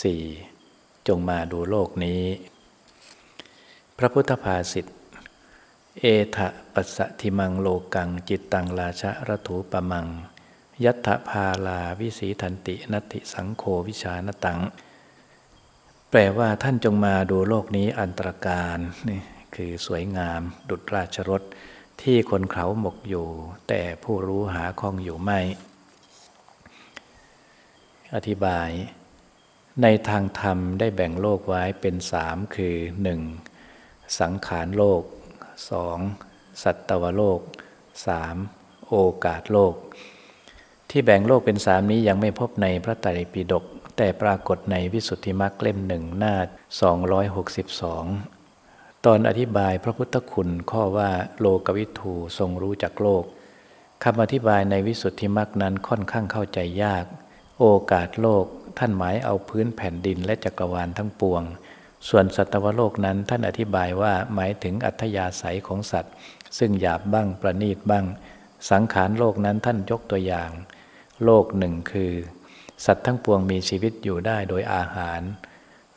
4. จงมาดูโลกนี้ พระพุทธภาษิต เอทะปัสสะทิมังโลกังจิตตังราชะระถูปมัง ยัตถพาลาวิสีทันตินติสังโฆวิชานตัง แปลว่าท่านจงมาดูโลกนี้อันตรการนี่คือสวยงาม ดุจราชรถที่คนเขาหมกอยู่ แต่ผู้รู้หาคองอยู่ไม่ อธิบาย ในทางธรรมได้แบ่งโลกไว้เป็นสามคือ 1. สังขารโลก 2. สัตวโลก 3. โอกาสโลก ที่แบ่งโลกเป็นสามนี้ยังไม่พบในพระไตรปิฎกแต่ปรากฏในวิสุทธิมรรคเล่มหนึ่งหน้า 262 ตอนอธิบายพระพุทธคุณข้อว่าโลกวิทูทรงรู้จักโลกคำอธิบายในวิสุทธิมรรคนั้นค่อนข้างเข้าใจยาก โอกาสโลก ท่านหมายเอาพื้นแผ่นดินและจักรวาลทั้งปวง ส่วนสัตวโลกนั้นท่านอธิบายว่าหมายถึงอัธยาศัยของสัตว์ ซึ่งหยาบบ้างประณีตบ้าง สังขารโลกนั้นท่านยกตัวอย่าง โลกหนึ่งคือ สัตว์ทั้งปวงมีชีวิตอยู่ได้โดยอาหาร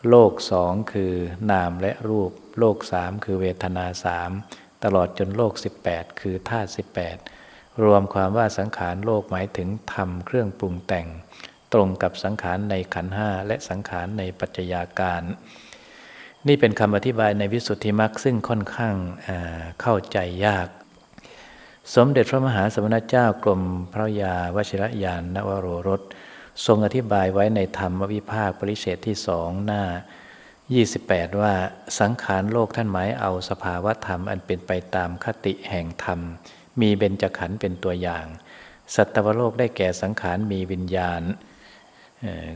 โลกสองคือนามและรูป โลกสามคือเวทนาสามตลอดจนโลก 18 คือธาตุ18 รวมความว่าสังขารโลกหมายถึงธรรมเครื่องปรุงแต่ง ตรงกับสังขารในขันห้าและสังขารในปัจจยาการ นี่เป็นคำอธิบายในวิสุทธิมรรคซึ่งค่อนข้างเข้าใจยาก สมเด็จพระมหาสมณเจ้ากรมพระยาวชิรยานนวโรรสทรงอธิบายไว้ในธรรมวิภาคปริเศษที่สองหน้า 28 ว่าสังขารโลกท่านหมายเอาสภาวะธรรมอันเป็นไปตามคติแห่งธรรม มีเบญจขันธ์เป็นตัวอย่าง สัตวโลกได้แก่สังขารมีวิญญาณ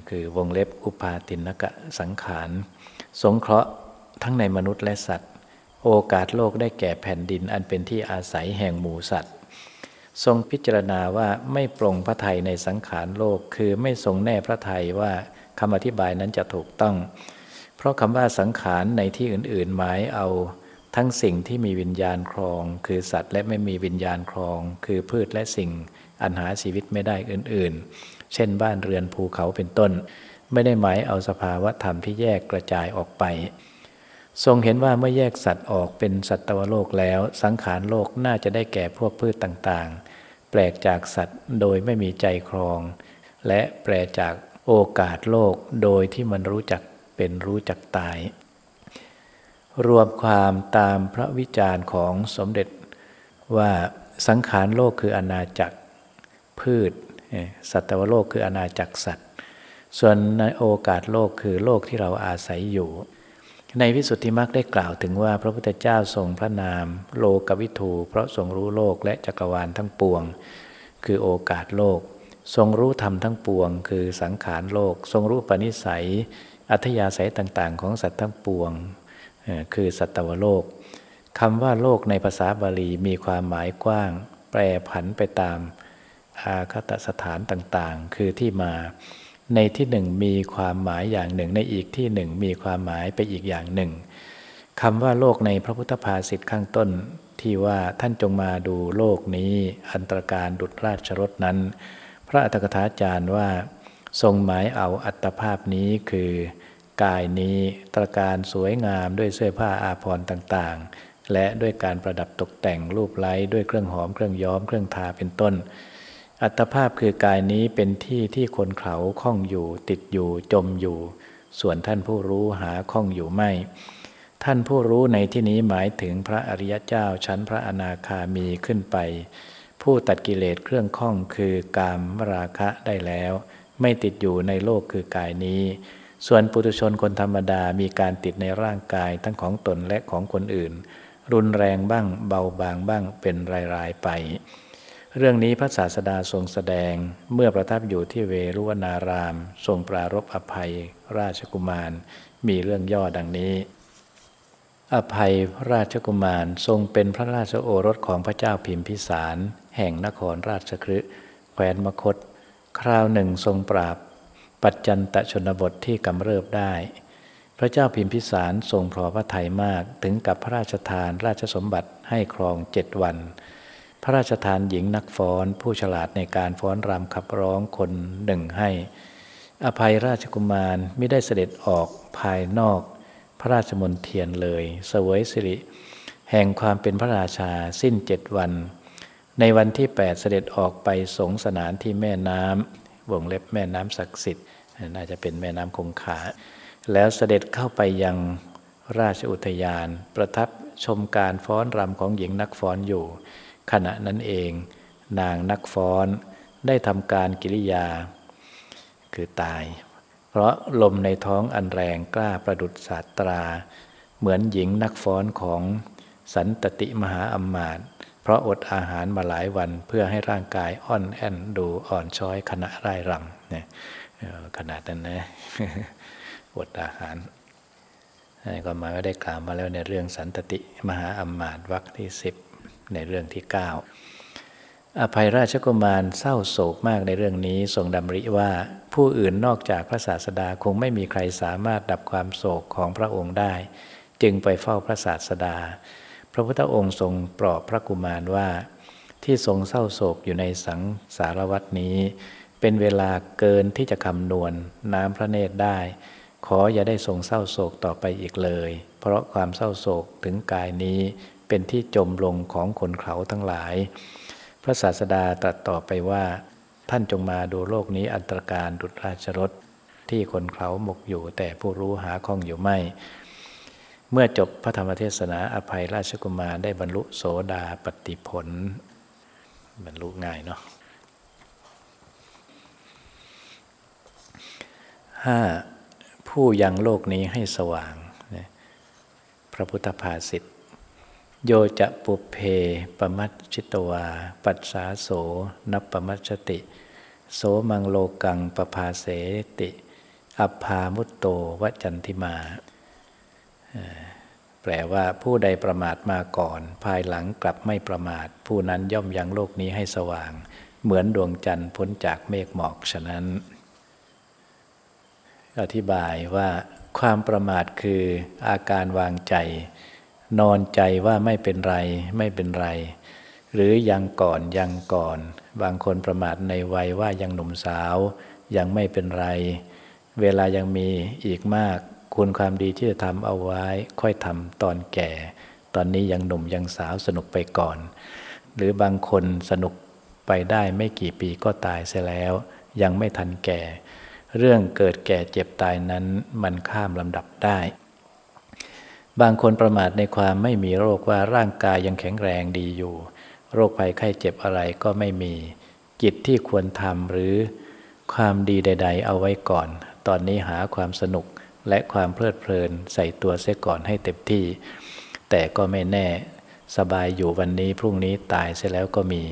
คือวงเล็บอุปาตินกะสังขาร สงเคราะห์ทั้งในมนุษย์และสัตว์ โอกาสโลกได้แก่แผ่นดินอันเป็นที่อาศัยแห่งหมูสัตว์ ทรงพิจารณาว่าไม่ปรงพระไทยในสังขารโลก คือไม่ทรงแน่พระไทยว่าคำอธิบายนั้นจะถูกต้อง เพราะคำว่าสังขารในที่อื่น ๆ หมายเอาทั้งสิ่งที่มีวิญญาณครอง คือสัตว์และไม่มีวิญญาณครอง คือพืชและสิ่งอันหาชีวิตไม่ได้อื่น ๆ เช่นบ้านเรือนภูเขาเป็นต้น ไม่ได้หมายเอาสภาวะธรรมที่แยกกระจายออกไป ทรงเห็นว่าเมื่อแยกสัตว์ออกเป็นสัตวโลกแล้ว สังขารโลกน่าจะได้แก่พวกพืชต่างๆ แปลกจากสัตว์โดยไม่มีใจครอง และแปลจากโอกาสโลกโดยที่มันรู้จักเป็นรู้จักตาย รวมความตามพระวิจารณ์ของสมเด็จว่าสังขารโลกคืออาณาจักร พืช สัตวโลกคืออาณาจักรสัตว์ ส่วนในโอกาสโลกคือโลกที่เราอาศัยอยู่ ในวิสุทธิมรรคได้กล่าวถึงว่าพระพุทธเจ้าทรงพระนาม โลกวิทูเพราะทรงรู้โลกและจักรวาลทั้งปวง คือโอกาสโลก ทรงรู้ธรรมทั้งปวง คือสังขารโลก ทรงรู้ปณิสัย อัธยาศัยต่างๆ ของสัตว์ทั้งปวง คือสัตวโลกคำว่าโลกในภาษาบาลีมีความหมายกว้าง แปรผันไปตาม อาคตสถานต่างๆ คือที่มา ในที่หนึ่งมีความหมายอย่างหนึ่ง ในอีกที่หนึ่งมีความหมายไปอีกอย่างหนึ่งคำว่าโลกในพระพุทธภาษิตข้างต้นที่ว่าท่านจงมาดูโลกนี้อันตรการดุจราชรถนั้น พระอัตถกถาจารย์ว่า ทรงหมายเอาอัตภาพนี้คือ กายนี้ตรการสวยงามด้วยเสื้อผ้าอาภรณ์ต่างๆ และด้วยการประดับตกแต่งรูปไล้ด้วยเครื่องหอมเครื่องย้อมเครื่องทาเป็นต้น อัตภาพคือกายนี้เป็นที่ที่คนเขาข้องอยู่ ติดอยู่จมอยู่ ส่วนท่านผู้รู้หาข้องอยู่ไม่ ท่านผู้รู้ในที่นี้หมายถึงพระอริยเจ้าชั้นพระอนาคามีขึ้นไป ผู้ตัดกิเลสเครื่องข้องคือกามราคะได้แล้ว ไม่ติดอยู่ในโลกคือกายนี้ ส่วนปุถุชนคนธรรมดามีการติดในร่างกายทั้งของตนและของคนอื่น รุนแรงบ้างเบาบางบ้างเป็นรายๆไป เรื่องนี้พระศาสดาทรงแสดงเมื่อประทับอยู่ที่เวรุวนาราม ทรงปรารบอภัยราชกุมาร มีเรื่องย่อดังนี้ อภัยราชกุมารทรงเป็นพระราชโอรสของพระเจ้าพิมพิสาร แห่งนครราชคฤห์แคว้นมคต คราวหนึ่งทรงปราบ ปัจจันตชนบทที่กำเริบได้ พระเจ้าพิมพิสารทรงพอพระทัยมากถึงกับพระราชทานราชสมบัติให้ครองเจ็ดวัน พระราชทานหญิงนักฟ้อน ผู้ฉลาดในการฟ้อนรำขับร้องคนหนึ่งให้ อภัยราชกุมารไม่ได้เสด็จออกภายนอก พระราชมนเทียนเลยเสวยสิริ แห่งความเป็นพระราชาสิ้นเจ็ดวัน ในวันที่ 8 เสด็จออกไปสงสนานที่แม่น้ำวงเล็บแม่น้ำศักดิ์สิทธิ์น่าจะเป็นแม่น้ำคงคาแล้วเสด็จเข้าไปยังราชอุทยาน ประทับชมการฟ้อนรำของหญิงนักฟ้อนอยู่ ขณะนั้นเอง นางนักฟ้อนได้ทำการกิริยา คือตาย เพราะลมในท้องอันแรงกล้าประดุษศาสตรา เหมือนหญิงนักฟ้อนของสันตติมหาอมมาตเพราะอดอาหารมาหลายวันเพื่อให้ร่างกายอ่อนแอนดูอ่อนช้อยขณะไร่รำเนี่ยขนาดนั้นนะอดอาหารก็มาก็ได้กล่าวมาแล้วในเรื่องสันตติมหาอมมาตวรรคที่สิบ ในเรื่องที่ 9 อภัยราชกุมารเศร้าโศกมากในเรื่องนี้ทรงดำริว่าผู้อื่นนอกจากพระศาสดาคงไม่มีใครสามารถดับความโศกของพระองค์ได้ จึงไปเฝ้าพระศาสดา พระพุทธองค์ทรงปลอบพระกุมารว่า ที่ทรงเศร้าโศกอยู่ในสังสารวัตนี้ เป็นเวลาเกินที่จะคำนวณน้ำพระเนตรได้ขออย่าได้ทรงเศร้าโศกต่อไปอีกเลย เพราะความเศร้าโศกถึงกายนี้ เป็นที่จมลงของคนเขาทั้งหลาย พระศาสดาตรัสต่อไปว่า ท่านจงมาดูโลกนี้อันตรการดุจราชรถที่คนเขาหมกอยู่แต่ผู้รู้หาข้องอยู่ไม่ เมื่อจบพระธรรมเทศนาอภัยราชกุมารได้บรรลุโสดาปฏิผล บรรลุง่ายเนาะห้าผู้ยังโลกนี้ให้สว่าง พระพุทธภาษิต โยจะปุเพปมัชชิตวา ปัสสาโสนับปมัชติ โสมังโลกังปภาเสติ อัพามุตโตวจันทิมา แปลว่าผู้ใดประมาทมาก่อน ภายหลังกลับไม่ประมาท ผู้นั้นย่อมยังโลกนี้ให้สว่าง เหมือนดวงจันทร์พ้นจากเมฆหมอกฉะนั้น อธิบายว่าความประมาทคืออาการวางใจ นอนใจว่าไม่เป็นไรไม่เป็นไร หรือยังก่อนยังก่อน บางคนประมาทในวัยว่ายังหนุ่มสาว ยังไม่เป็นไร เวลายังมีอีกมาก คุณความดีที่จะทำเอาไว้ ค่อยทำตอนแก่ ตอนนี้ยังหนุ่มยังสาวสนุกไปก่อน หรือบางคนสนุกไปได้ไม่กี่ปีก็ตายเสียแล้ว ยังไม่ทันแก่ เรื่องเกิดแก่เจ็บตายนั้นมันข้ามลำดับได้ บางคนประมาทในความไม่มีโรคว่าร่างกายยังแข็งแรงดีอยู่ โรคภัยไข้เจ็บอะไรก็ไม่มี กิจที่ควรทำหรือความดีใด ๆ เอาไว้ก่อน ตอนนี้หาความสนุกและความเพลิดเพลินใส่ตัวเสียก่อนให้เต็มที่ แต่ก็ไม่แน่สบายอยู่วันนี้พรุ่งนี้ตายเสียแล้วก็มี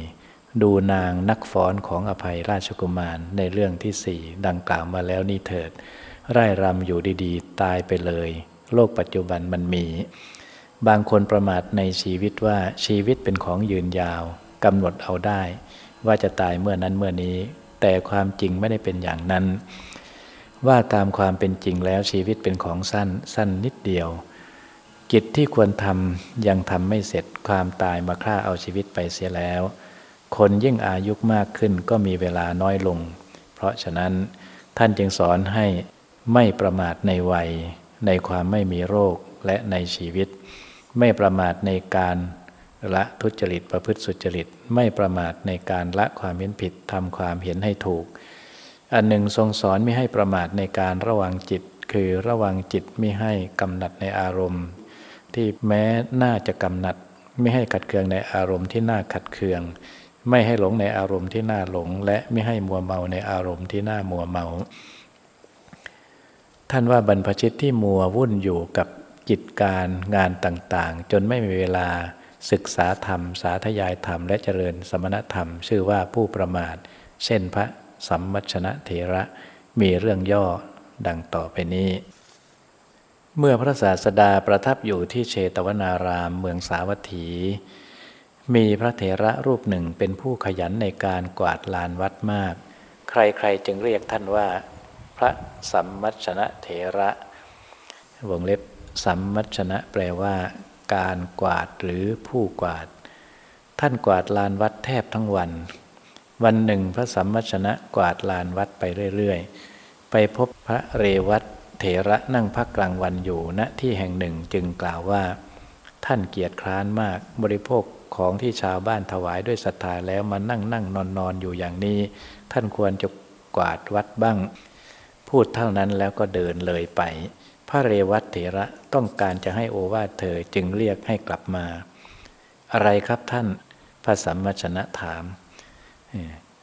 ดูนางนักฟ้อนของอภัยราชกุมารในเรื่องที่สี่ดังกล่าวมาแล้วนี่เถิด ไร่รำอยู่ดีๆ ตายไปเลย โลกปัจจุบันมันมี บางคนประมาทในชีวิตว่าชีวิตเป็นของยืนยาวกำหนดเอาได้ ว่าจะตายเมื่อนั้นเมื่อนี้ แต่ความจริงไม่ได้เป็นอย่างนั้น ว่าตามความเป็นจริงแล้วชีวิตเป็นของสั้น สั้นนิดเดียว กิจที่ควรทำยังทำไม่เสร็จความตายมาฆ่าเอาชีวิตไปเสียแล้ว คนยิ่งอายุมากขึ้นก็มีเวลาน้อยลง เพราะฉะนั้นท่านจึงสอนให้ไม่ประมาทในวัย ในความไม่มีโรคและในชีวิต ไม่ประมาทในการละทุจริตประพฤติสุจริต ไม่ประมาทในการละความเห็นผิดทำความเห็นให้ถูก อันหนึ่งทรงสอนไม่ให้ประมาทในการระวังจิต คือระวังจิตไม่ให้กำหนัดในอารมณ์ ที่แม้น่าจะกำหนัด ไม่ให้ขัดเคืองในอารมณ์ที่น่าขัดเคือง ไม่ให้หลงในอารมณ์ที่น่าหลง และไม่ให้มัวเมาในอารมณ์ที่น่ามัวเมา ท่านว่าบรรพชิตที่มัววุ่นอยู่กับจิตการงานต่างๆ จนไม่มีเวลาศึกษาธรรม สาธยายธรรม และเจริญสมณธรรม ชื่อว่าผู้ประมาท เช่นพระสัมมัชนะเถระมีเรื่องย่อดังต่อไปนี้ เมื่อพระศาสดาประทับอยู่ที่เชตวนารามเมืองสาวัตถี มีพระเถระรูปหนึ่งเป็นผู้ขยันในการกวาดลานวัดมาก ใครๆจึงเรียกท่านว่า พระสัมมัชนะเถระวงเล็บสัมมัชนะแปลว่า การกวาดหรือผู้กวาด ท่านกวาดลานวัดแทบทั้งวัน วันหนึ่งพระสัมมัชนะกวาดลานวัดไปเรื่อยๆ ไปพบพระเรวัตเถระนั่งพักกลางวันอยู่ณที่แห่งหนึ่งจึงกล่าวว่า ท่านเกียรติคร้านมากบริโภคของที่ชาวบ้านถวายด้วยศรัทธาแล้วมานั่งนั่งนอนนอนอยู่อย่างนี้ ท่านควรจะกวาดวัดบ้าง พูดเท่านั้นแล้วก็เดินเลยไป พระเรวัตเถระต้องการจะให้โอวาทเธอจึงเรียกให้กลับมา อะไรครับท่านพระสัมมชนะถาม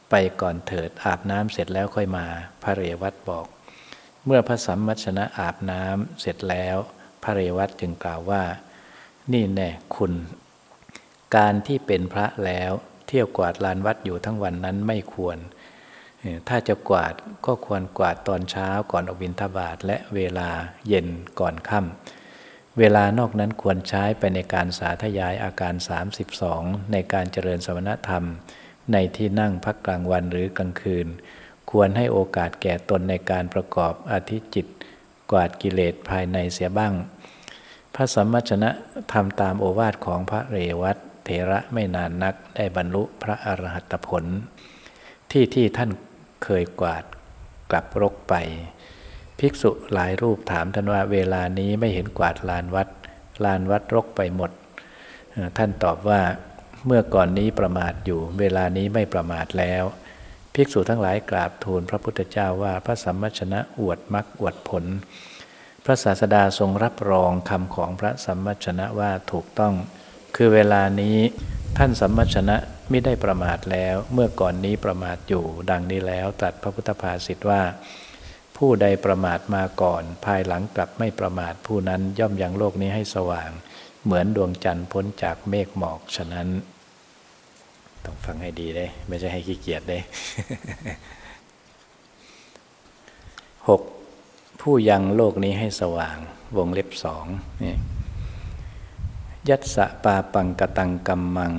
ไปก่อนเถิดอาบน้ำเสร็จแล้วค่อยมา พระเรวัตบอก เมื่อพระสัมมชนะอาบน้ำเสร็จแล้ว พระเรวัตจึงกล่าวว่า นี่แน่คุณ การที่เป็นพระแล้วเที่ยวกวาดลานวัดอยู่ทั้งวันนั้นไม่ควร ถ้าจะกวาดก็ควรกวาดตอนเช้าก่อนออกบิณฑบาตและเวลาเย็นก่อนค่ำเวลานอกนั้นควรใช้ไปในการสาธยายอาการ 32 ในการเจริญสมณธรรม ในที่นั่งพักกลางวันหรือกลางคืน ควรให้โอกาสแก่ตนในการประกอบอธิจิต กวาดกิเลสภายในเสียบ้าง พระสัมมาชนะทำตามโอวาทของพระเรวัตเถระไม่นานนักได้บรรลุพระอรหัตผลที่ที่ท่าน เคยกวาดกลับรกไป ภิกษุหลายรูปถามท่านว่าเวลานี้ไม่เห็นกวาดลานวัด ลานวัดรกไปหมด ท่านตอบว่าเมื่อก่อนนี้ประมาทอยู่ เวลานี้ไม่ประมาทแล้ว ภิกษุทั้งหลายกราบทูลพระพุทธเจ้าว่าพระสัมมาชนะอวดมรรคอวดผล พระศาสดาทรงรับรองคำของพระสัมมาชนะว่าถูกต้อง คือเวลานี้ท่านสัมมาชนะ ม่ได้ประมาทแล้ว เมื่อก่อนนี้ประมาทอยู่ ดังนี้แล้วตรัสพระพุทธภาษิตว่า ผู้ใดประมาทมาก่อน ภายหลังกลับไม่ประมาทผู้นั้นย่อมยังโลกนี้ให้สว่าง เหมือนดวงจันทร์พ้นจากเมฆหมอกฉะนั้น ต้องฟังให้ดีได้ไม่ใช่ให้ขี้เกียจได้หกผู้ยังโลกนี้ให้สว่าง วงเล็บสองนี่ยัตสะปาปังกตังกัมมัง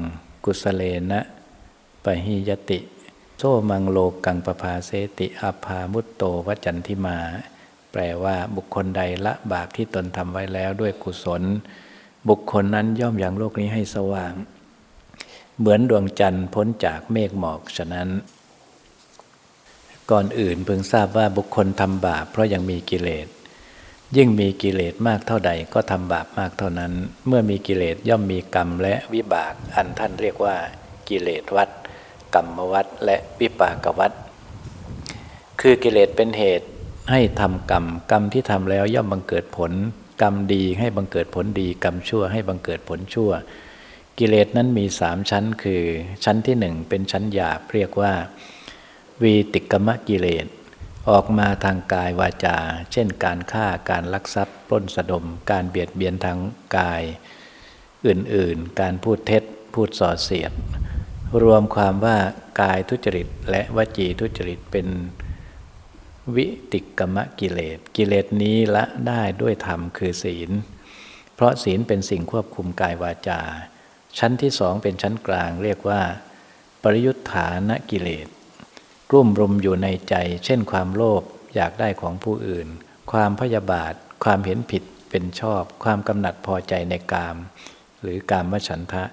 กุสเลนะปะหิยติ โซมังโลกังปภาเสติอาภามุตโตวจันทิมา แปลว่าบุคคลใดละบาปที่ตนทำไว้แล้วด้วยกุศล บุคคลนั้นย่อมอย่างโลกนี้ให้สว่าง เหมือนดวงจันทร์พ้นจากเมฆหมอกฉะนั้น ก่อนอื่นเพิ่งทราบว่าบุคคลทำบาปเพราะยังมีกิเลส ยิ่งมีกิเลสมากเท่าใดก็ทำบาปมากเท่านั้น เมื่อมีกิเลสย่อมมีกรรมและวิบาก อันท่านเรียกว่ากิเลสวัดกรรมวัดและวิปากวัดคือกิเลสเป็นเหตุให้ทำกรรม กรรมที่ทำแล้วย่อมบังเกิดผล กรรมดีให้บังเกิดผลดี กรรมชั่วให้บังเกิดผลชั่ว กิเลสนั้นมีสามชั้นคือ ชั้นที่หนึ่งเป็นชั้นหยาบเรียกว่า วีติกมะกิเลส ออกมาทางกายวาจา เช่นการฆ่าการลักทรัพย์ปล้นสะดม การเบียดเบียนทางกาย อื่นๆ การพูดเท็จ พูดส่อเสียด รวมความว่ากายทุจริต และวจีทุจริตเป็นวิติกมะกิเลส กิเลสนี้ละได้ด้วยธรรมคือศีล เพราะศีลเป็นสิ่งควบคุมกายวาจา ชั้นที่สองเป็นชั้นกลางเรียกว่า ปริยุทธานกิเลส กลุ่มรุมอยู่ในใจ เช่นความโลภอยากได้ของผู้อื่น ความพยาบาท ความเห็นผิดเป็นชอบ ความกำหนัดพอใจในกาม หรือกามฉันทะ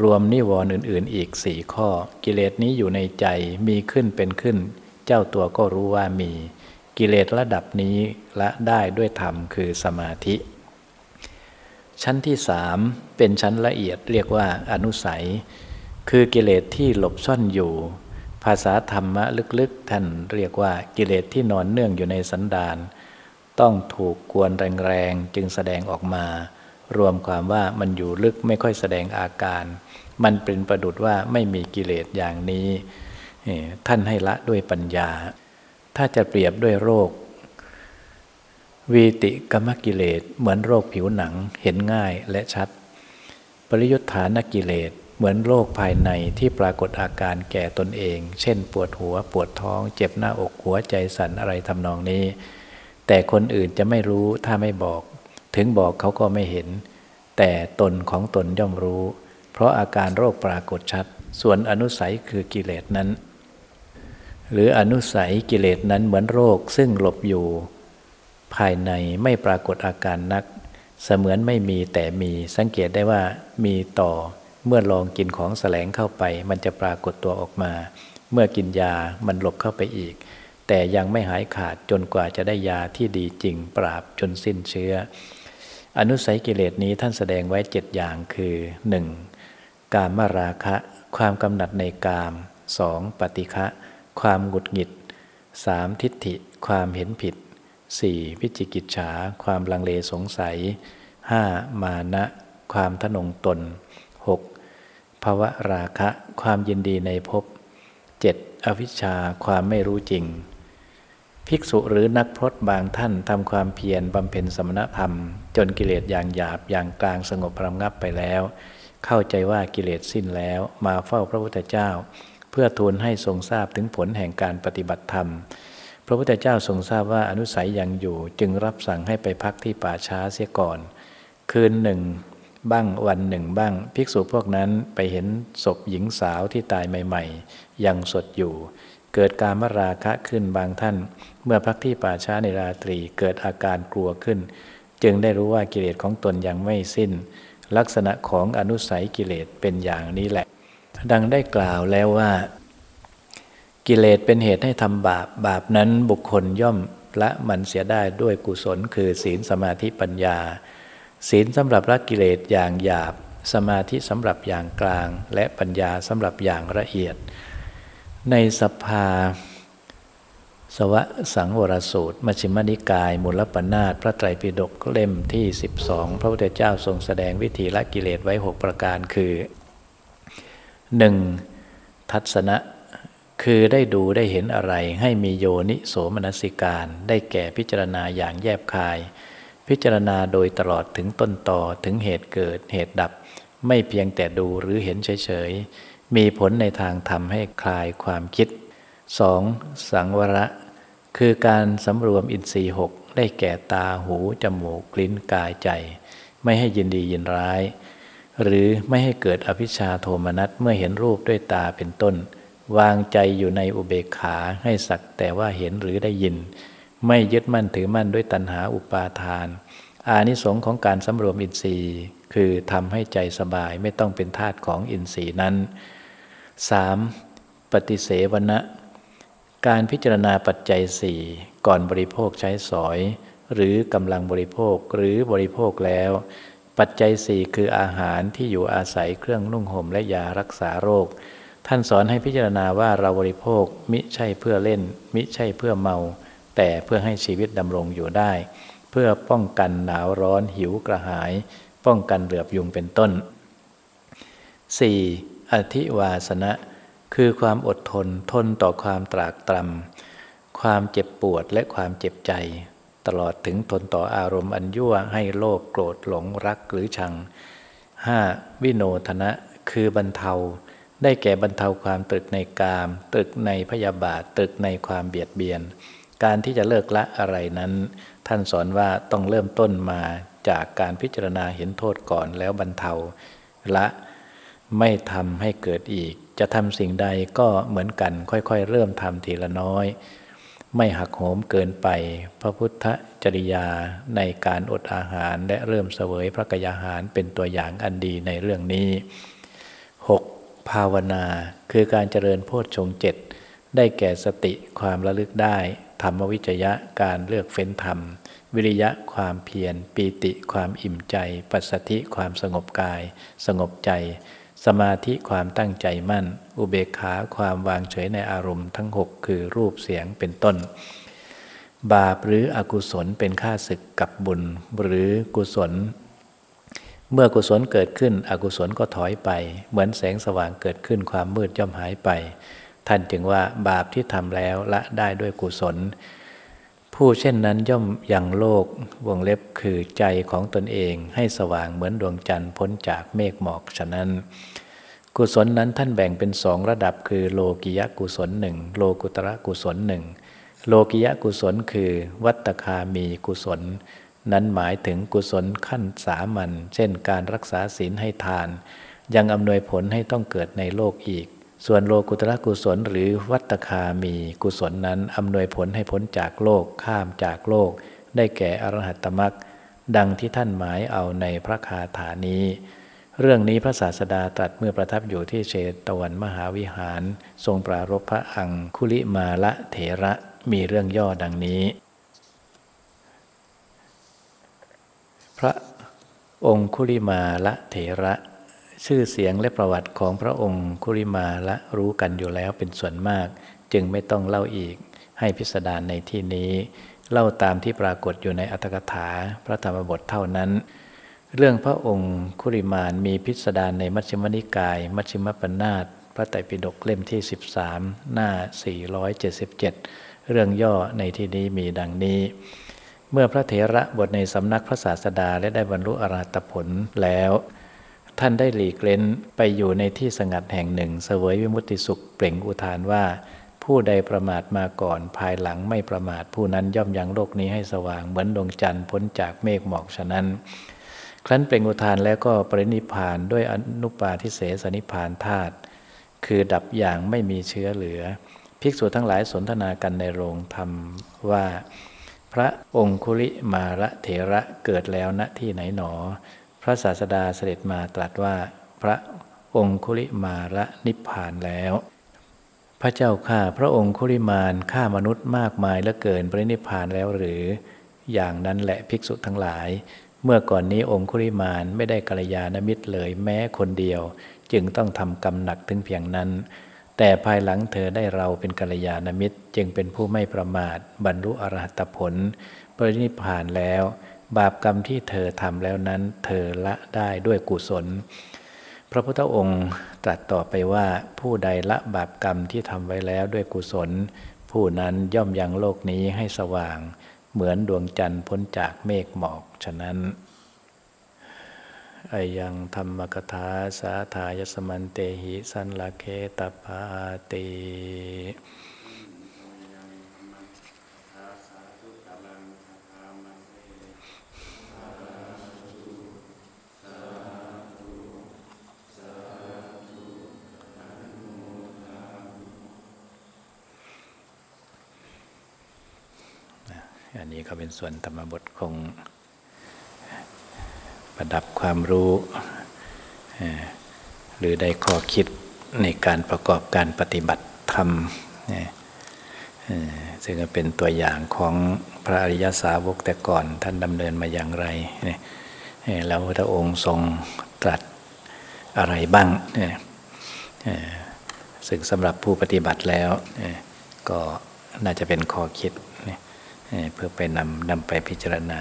รวมนิวรณ์อื่น ๆ อีกสี่ข้อ กิเลสนี้อยู่ในใจมีขึ้นเป็นขึ้น เจ้าตัวก็รู้ว่ามี กิเลสระดับนี้ละได้ด้วยธรรมคือสมาธิ ชั้นที่สามเป็นชั้นละเอียดเรียกว่าอนุสัย คือกิเลสที่หลบซ่อนอยู่ ภาษาธรรมะลึกๆ ท่านเรียกว่ากิเลสที่นอนเนื่องอยู่ในสันดานต้องถูกกวนแรงๆ จึงแสดงออกมา รวมความว่ามันอยู่ลึกไม่ค่อยแสดงอาการ มันเป็นประดุดว่าไม่มีกิเลสอย่างนี้ ท่านให้ละด้วยปัญญา ถ้าจะเปรียบด้วยโรค วีติกรรมกิเลสเหมือนโรคผิวหนังเห็นง่ายและชัด ปริยุทธานกิเลส เหมือนโรคภายในที่ปรากฏอาการแก่ตนเอง เช่น ปวดหัวปวดท้อง เจ็บหน้าอกหัวใจสั่นอะไรทำนองนี้ แต่คนอื่นจะไม่รู้ถ้าไม่บอก ถึงบอกเขาก็ไม่เห็น แต่ตนของตนย่อมรู้ เพราะอาการโรคปรากฏชัด ส่วนอนุสัยคือกิเลสนั้น หรืออนุสัยกิเลสนั้นเหมือนโรคซึ่งหลบอยู่ ภายในไม่ปรากฏอาการนัก เสมือนไม่มีแต่มีสังเกตได้ว่ามีต่อ เมื่อลองกินของแสลงเข้าไป มันจะปรากฏตัวออกมา เมื่อกินยามันหลบเข้าไปอีก แต่ยังไม่หายขาดจนกว่าจะได้ยาที่ดีจริงปราบจนสิ้นเชื้อ อนุสัยกิเลสนี้ท่านแสดงไว้เจ็ดอย่างคือ 1. กามมาราคะ ความกำหนัดในกาม 2. ปฏิฆะความหงุดหงิด 3. ทิฏฐิ ความเห็นผิด 4. วิจิกิจฉา ความลังเลสงสัย 5. มานะ ความทนงตน 6. ภาวะราคะความยินดีในภพ 7. อวิชชาความไม่รู้จริง ภิกษุหรือนักพรตบางท่านทำความเพียรบำเพ็ญสมณธรรม จนกิเลสอย่างหยาบอย่างกลางสงบระงับไปแล้ว เข้าใจว่ากิเลสสิ้นแล้วมาเฝ้าพระพุทธเจ้า เพื่อทูลให้ทรงทราบถึงผลแห่งการปฏิบัติธรรม พระพุทธเจ้าทรงทราบว่าอนุสัยยังอยู่ จึงรับสั่งให้ไปพักที่ป่าช้าเสียก่อน คืนหนึ่ง บ้างวันหนึ่งบ้าง ภิกษุพวกนั้นไปเห็นศพหญิงสาวที่ตายใหม่ ๆ ยังสดอยู่ เกิดการมราคะขึ้นบางท่าน เมื่อพักที่ป่าช้าในราตรีเกิดอาการกลัวขึ้น จึงได้รู้ว่ากิเลสของตนยังไม่สิ้น ลักษณะของอนุสัยกิเลสเป็นอย่างนี้แหละ ดังได้กล่าวแล้วว่า กิเลสเป็นเหตุให้ทำบาปบาปนั้นบุคคลย่อมละมันเสียได้ด้วยกุศลคือศีลสมาธิปัญญา ศีลสำหรับละกิเลสอย่างหยาบ สมาธิสำหรับอย่างกลาง และปัญญาสำหรับอย่างละเอียด ในสภา สวะสังวรสูตร มชิมนิกาย มูลปนาตพระไตรปิฎกเล่มที่ 12 พระพุทธเจ้าทรงแสดงวิธีละกิเลสไว้ 6 ประการคือ 1. ทัศนะคือได้ดูได้เห็นอะไรให้มีโยนิโสมนสิการ ได้แก่พิจารณาอย่างแยบคาย พิจารณาโดยตลอดถึงต้นต่อถึงเหตุเกิดเหตุดับ ไม่เพียงแต่ดูหรือเห็นเฉยๆ มีผลในทางทำให้คลายความคิด 2. สังวระ คือการสำรวมอินทรีย์หกได้แก่ตาหู จมูกกลิ้นกายใจ ไม่ให้ยินดียินร้าย หรือไม่ให้เกิดอภิชาโทมนัสเมื่อเห็นรูปด้วยตาเป็นต้น วางใจอยู่ในอุเบกขาให้สักแต่ว่าเห็นหรือได้ยิน ไม่ยึดมั่นถือมั่นด้วยตัณหาอุปาทาน อานิสงส์ของการสำรวมอินทรีย์ คือทำให้ใจสบายไม่ต้องเป็นทาสของอินทรีย์นั้น 3. ปฏิเสวนะการพิจารณาปัจจัยสี่ก่อนบริโภคใช้สอย หรือกำลังบริโภคหรือบริโภคแล้ว ปัจจัยสี่คืออาหารที่อยู่อาศัยเครื่องนุ่งห่มและยารักษาโรค ท่านสอนให้พิจารณาว่าเราบริโภคมิใช่เพื่อเล่น มิใช่เพื่อเมา แต่เพื่อให้ชีวิตดำรงอยู่ได้ เพื่อป้องกันหนาวร้อนหิวกระหาย ป้องกันเหลือบยุงเป็นต้น 4. อธิวาสนะ คือความอดทนทนต่อความตรากตรำความเจ็บปวดและความเจ็บใจ ตลอดถึงทนต่ออารมณ์อันยั่วให้โลภโกรธหลงรักหรือชัง 5. วิโนทนะ คือบรรเทา ได้แก่บรรเทาความตรึกในกาม ตรึกในพยาบาท ตรึกในความเบียดเบียน การที่จะเลิกละอะไรนั้น ท่านสอนว่าต้องเริ่มต้นมาจากการพิจารณาเห็นโทษก่อนแล้วบรรเทาละไม่ทำให้เกิดอีก จะทำสิ่งใดก็เหมือนกันค่อยๆ เริ่มทำทีละน้อย ไม่หักโหมเกินไป พระพุทธจริยาในการอดอาหารและเริ่มเสวยพระกยาหารเป็นตัวอย่างอันดีในเรื่องนี้ 6. ภาวนาคือการเจริญโพชฌงเจ็ดได้แก่สติความระลึกได้ ธรรมวิจยะการเลือกเฟ้นธรรม วิริยะความเพียรปีติความอิ่มใจ ปัสสติความสงบกาย สงบใจ สมาธิความตั้งใจมั่น อุเบกขาความวางเฉยในอารมณ์ทั้งหกคือรูปเสียงเป็นต้น บาปหรืออกุศลเป็นค่าศึกกับบุญ หรือกุศลเมื่อกุศลเกิดขึ้น อกุศลก็ถอยไป เหมือนแสงสว่างเกิดขึ้นความมืดย่อมหายไป ท่านจึงว่าบาปที่ทำแล้วละได้ด้วยกุศล ผู้เช่นนั้นย่อมยังโลกวงเล็บคือใจของตนเองให้สว่างเหมือนดวงจันทร์พ้นจากเมฆหมอกฉะนั้น กุศลนั้นท่านแบ่งเป็นสองระดับคือโลกิยกุศลหนึ่งโลกุตระกุศลหนึ่งโลกิยกุศลคือวัตคามีกุศล นั้นหมายถึงกุศลขั้นสามัญเช่นการรักษาศีลให้ทาน ยังอำนวยผลให้ต้องเกิดในโลกอีก ส่วนโลกุตระกุศลหรือวัตคามีกุศลนั้นอำนวยผลให้พ้นจากโลกข้ามจากโลก ได้แก่อรหัตมรักดังที่ท่านหมายเอาในพระคาถานี้ เรื่องนี้พระศาสดาตรัสเมื่อประทับอยู่ที่เชตวันมหาวิหาร ทรงปรารพระอังคุลิมาละเถระมีเรื่องย่อดังนี้ พระองคุลิมาละเถระ ชื่อเสียงและประวัติของพระองค์คุลิมาละรู้กันอยู่แล้วเป็นส่วนมาก จึงไม่ต้องเล่าอีกให้พิสดารในที่นี้ เล่าตามที่ปรากฏอยู่ในอัตถกถาพระธรรมบทเท่านั้น เรื่องพระองค์คุริมานมีพิสดารในมัชฌิมนิกาย มัชฌิมปนาตพระไตรปิฎกเล่มที่ 13 หน้า 477 เรื่องย่อในที่นี้มีดังนี้เมื่อพระเถระบทในสำนักพระศาสดาและได้บรรลุอรหัตผลแล้ว ท่านได้หลีกเล้นไปอยู่ในที่สงัดแห่งหนึ่ง เสวยวิมุติสุขเปล่งอุทานว่า ผู้ใดประมาทมาก่อนภายหลังไม่ประมาทผู้นั้นย่อมยังโลกนี้ให้สว่างเหมือนดวงจันทร์พ้นจากเมฆหมอกฉะนั้น ครั้นเปล่งอุทานแล้วก็ปรินิพานด้วยอนุปาทิเสสนิพานธาตุคือดับอย่างไม่มีเชื้อเหลือ ภิกษุทั้งหลายสนทนากันในโรงธรรมว่า พระองคุลิมาระเถระเกิดแล้วณที่ไหนหนอ ระศาสดาเสด็จมาตรัสว่า พระองคุลิมาระนิพพานแล้ว พระเจ้าข้าพระองคุลิมานฆ่ามนุษย์มากมายและเกินปรินิพพานแล้วหรือ อย่างนั้นแหละภิกษุทั้งหลาย เมื่อก่อนนี้องคุลิมานไม่ได้กัลยาณมิตรเลยแม้คนเดียว จึงต้องทำกรรมหนักถึงเพียงนั้น แต่ภายหลังเธอได้เราเป็นกัลยาณมิตร จึงเป็นผู้ไม่ประมาท บรรลุอรหัตผล ปรินิพพานแล้ว บาปกรรมที่เธอทำแล้วนั้น เธอละได้ด้วยกุศล พระพุทธองค์ตรัสต่อไปว่าผู้ใดละบาปกรรมที่ทำไว้แล้วด้วยกุศล ผู้นั้นย่อมยังโลกนี้ให้สว่าง เหมือนดวงจันทร์พ้นจากเมฆหมอกฉะนั้นอายังธรรมกถาสาทายสมันเตหิสันลเคตปาติ ก็เป็นส่วนธรรมบทคงประดับความรู้ หรือได้ข้อคิดในการประกอบการปฏิบัติธรรม ซึ่งเป็นตัวอย่างของพระอริยสาวกแต่ก่อนท่านดำเนินมาอย่างไร แล้วพระองค์ทรงตรัสอะไรบ้างซึ่งสำหรับผู้ปฏิบัติแล้วก็น่าจะเป็นข้อคิด เพื่อไปนำนำไปพิจารณา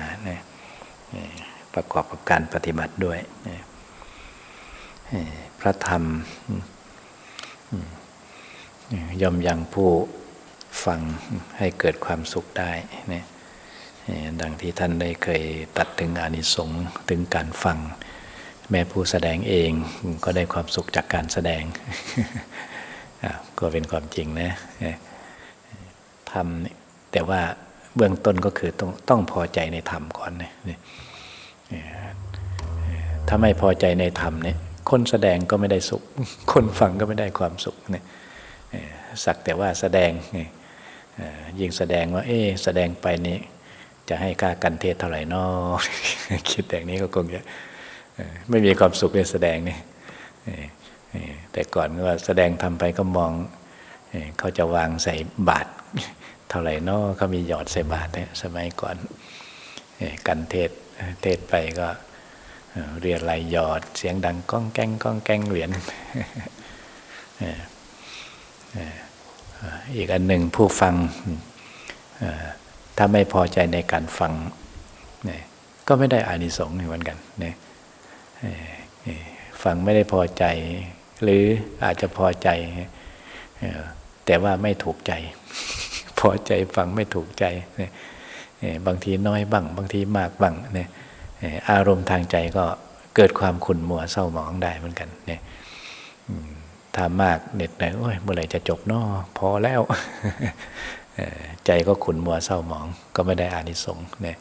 ประกอบกับการปฏิบัติด้วยพระธรรมย่อมยังผู้ฟังให้เกิดความสุขได้นดังที่ท่านได้เคยตัดถึงอานิสงส์ถึงการฟัง แม้ผู้แสดงเองก็ได้ความสุขจากการแสดง ก็เป็นความจริงนะทำแต่ว่า เบื้องต้นก็คือต้องต้องพอใจในธรรมก่อนเนะถ้าไม่พอใจในธรรมเนี่ยคนแสดงก็ไม่ได้สุข คนฟังก็ไม่ได้ความสุขเนี่ยสักแต่ว่าแสดงยิ่งแสดงว่า เอ๊แสดงไปนี้จะให้ค่ากันเทศเท่าไหร่นอคิดแบบนี้ก็คงจะไม่มีความสุขในแสดงนี่แต่ก่อนก็แสดงทำไปก็มองเขาจะวางใส่บาท เท่าไหร่นอเขามีหยอดใส่บาทเนี่ยสมัยก่อนกันเทศเทศไปก็เรียนไหลหยอด เสียงดังก้องแก้งก้องแก้งเหรียญอีกอันหนึ่งผู้ฟังถ้าไม่พอใจในการฟังก็ไม่ได้อานิสงส์เหมือนกันนฟังไม่ได้พอใจ หรืออาจจะพอใจ แต่ว่าไม่ถูกใจ พอใจฟังไม่ถูกใจเนี่ยบางทีน้อยบ้าง บางทีมากบ้างเนี่ยอารมณ์ทางใจก็เกิดความขุ่นมัวเศร้าหมองได้เหมือนกันเนี่ยถ้ามากเหน็ดเหน่อยโอ้ยเมื่อไหร่จะจบนอพอแล้วใจก็ขุ่นมัวเศร้าหมอง ก็ไม่ได้อานิสงส์เนี่ย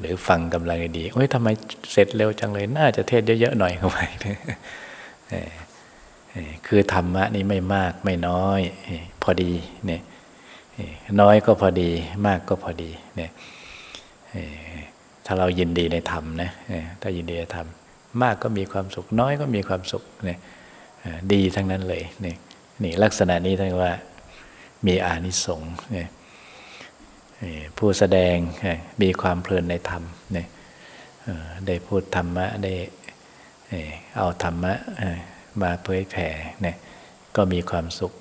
หรือฟังกำลังดีโอ้ยทำไมเสร็จเร็วจังเลย น่าจะเทศเยอะๆหน่อยเข้าไป คือธรรมะนี่ไม่มากไม่น้อย พอดีเนี่ยน้อยก็พอดีมากก็พอดีเนี่ยถ้าเรายินดีในธรรมนะถ้ายินดีในธรรมมากก็มีความสุข น้อยก็มีความสุขเนี่ยดีทั้งนั้นเลยนี่นี่ลักษณะนี้ท่านว่ามีอานิสงส์เนี่ยผู้แสดงมีความเพลินในธรรมเนี่ยได้พูดธรรมะได้เอาธรรมะ มาเผยแผ่เนี่ยก็มีความสุข